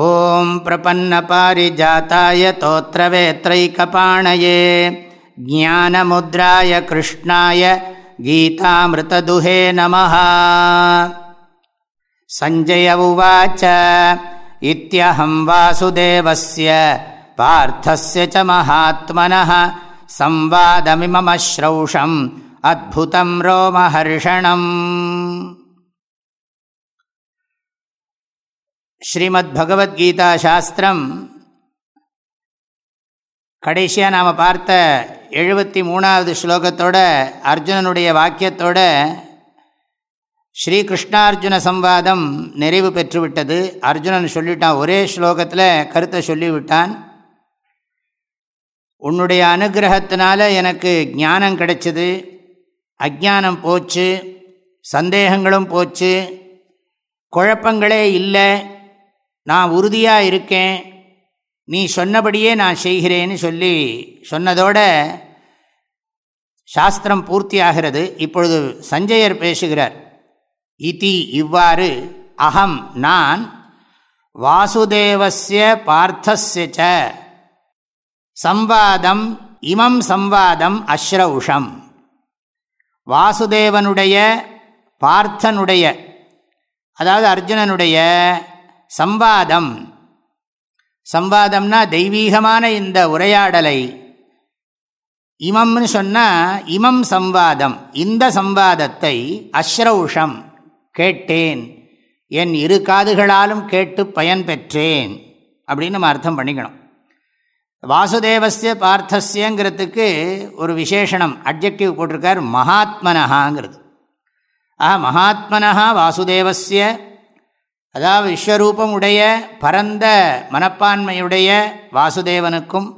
ॐ प्रपन्नपारिजाताय तोत्रवेत्रैकपाणये ज्ञानमुद्राय कृष्णाय गीतामृतदुहे नमः सञ्जय उवाच इत्यहं वासुदेवस्य पार्थस्य च महात्मनः संवादमिममश्रौषम् अद्भुतं रोमहर्षणम् ஸ்ரீமத் பகவத்கீதா சாஸ்திரம் கடைசியாக நாம் பார்த்த எழுபத்தி மூணாவது ஸ்லோகத்தோட அர்ஜுனனுடைய வாக்கியத்தோட ஸ்ரீ கிருஷ்ணார்ஜுன சம்வாதம் நிறைவு பெற்றுவிட்டது. அர்ஜுனன் சொல்லிட்டான் ஒரே ஸ்லோகத்தில் கருத்தை சொல்லிவிட்டான். உன்னுடைய அனுகிரகத்தினால எனக்கு ஞானம் கிடைச்சிது அஜானம் போச்சு சந்தேகங்களும் போச்சு குழப்பங்களே இல்லை நான் உறுதியாக இருக்கேன். நீ சொன்னபடியே நான் செய்கிறேன்னு சொல்லி சொன்னதோட சாஸ்திரம் பூர்த்தி ஆகிறது இப்பொழுது சஞ்சயர் பேசுகிறார். இதி இவ்வாறு அகம் நான் வாசுதேவசிய பார்த்தஸ்ய சம்வாதம் இமம் சம்வாதம் அஸ்ரௌஷம் வாசுதேவனுடைய பார்த்தனுடைய அதாவது அர்ஜுனனுடைய சம்வாதம். சம்வாதம்னா தெய்வீகமான இந்த உரையாடலை. இமம்னு சொன்னால் இமம் சம்வாதம். இந்த சம்வாதத்தை அஸ்ரௌஷம் கேட்டேன். என் இரு காதுகளாலும் கேட்டு பயன் பெற்றேன். அப்படின்னு நம்ம அர்த்தம் பண்ணிக்கணும். வாசுதேவசிய பார்த்தஸ்யங்கிறதுக்கு ஒரு விசேஷனம் அப்ஜெக்டிவ் போட்டிருக்கார் மகாத்மனஹாங்கிறது. ஆ மகாத்மனஹா வாசுதேவசிய அதாவது விஸ்வரூபம் உடைய பரந்த மனப்பான்மையுடைய வாசுதேவனுக்கும்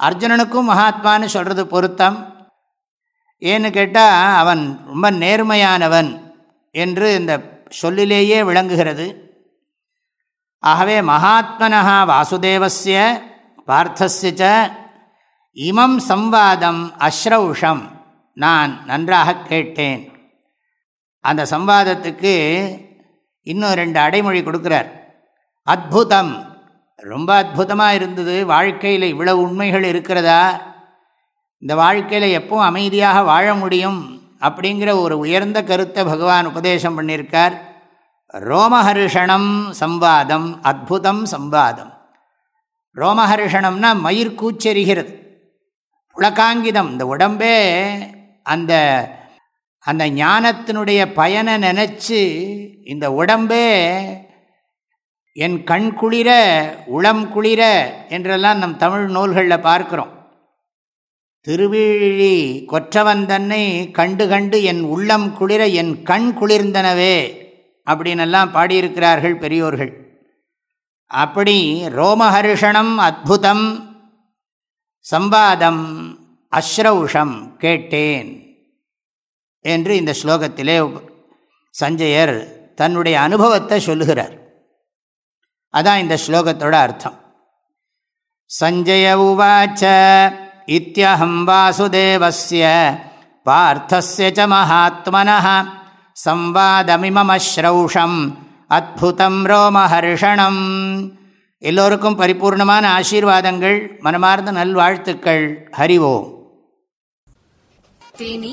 அர்ஜுனனுக்கும் மகாத்மான்னு சொல்கிறது பொருத்தம். ஏன்னு கேட்டால் அவன் ரொம்ப நேர்மையானவன் என்று இந்த சொல்லிலேயே விளங்குகிறது. ஆகவே மகாத்மனா வாசுதேவசிய பார்த்தசிச்ச இமம் சம்வாதம் அஸ்ரௌஷம் நான் நன்றாக கேட்டேன். அந்த சம்வாதத்துக்கு இன்னும் ரெண்டு அடைமொழி கொடுக்குறார். அத்புதம். ரொம்ப அற்புதமாக இருந்தது. வாழ்க்கையில் இவ்வளவு உண்மைகள் இருக்கிறதா? இந்த வாழ்க்கையில் எப்பவும் அமைதியாக வாழ முடியும் அப்படிங்கிற ஒரு உயர்ந்த கருத்தை பகவான் உபதேசம் பண்ணியிருக்கார். ரோமஹர்ஷணம் சம்வாதம் அத்புதம் சம்வாதம். ரோமஹர்ஷணம்னா மயிர் கூச்செறிகிறது புலகாங்கிதம். இந்த உடம்பே அந்த அந்த ஞானத்தினுடைய பயனை நினச்சி இந்த உடம்பே என் கண் குளிர உளம் குளிர என்றெல்லாம் நம் தமிழ் நூல்களில் பார்க்குறோம். திருவிழி கொற்றவன் தன்னை கண்டு கண்டு என் உள்ளம் குளிர என் கண் குளிர்ந்தனவே அப்படின்னெல்லாம் பாடியிருக்கிறார்கள் பெரியோர்கள். அப்படி ரோமஹர்ஷணம் அத்புதம் சம்பாதம் அஸ்ரௌஷம் கேட்டேன். என்று இந்த ஸ்லோகத்திலே சஞ்சயர் தன்னுடைய அனுபவத்தை சொல்லுகிறார். அதான் இந்த ஸ்லோகத்தோட அர்த்தம். சஞ்சய உவாச்ச இத்தியஹம் வாசுதேவசிய பார்த்தஸ்ய ச மகாத்மன சம்வாதமிமமஸ்ரௌஷம் அத்புதம் ரோமஹர்ஷணம். எல்லோருக்கும் பரிபூர்ணமான ஆசீர்வாதங்கள் மனமார்ந்த நல்வாழ்த்துக்கள். ஹரிவோம் தேனி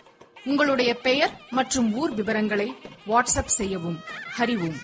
உங்களுடைய பெயர் மற்றும் ஊர் விவரங்களை வாட்ஸ்அப் செய்யவும் அறிவும்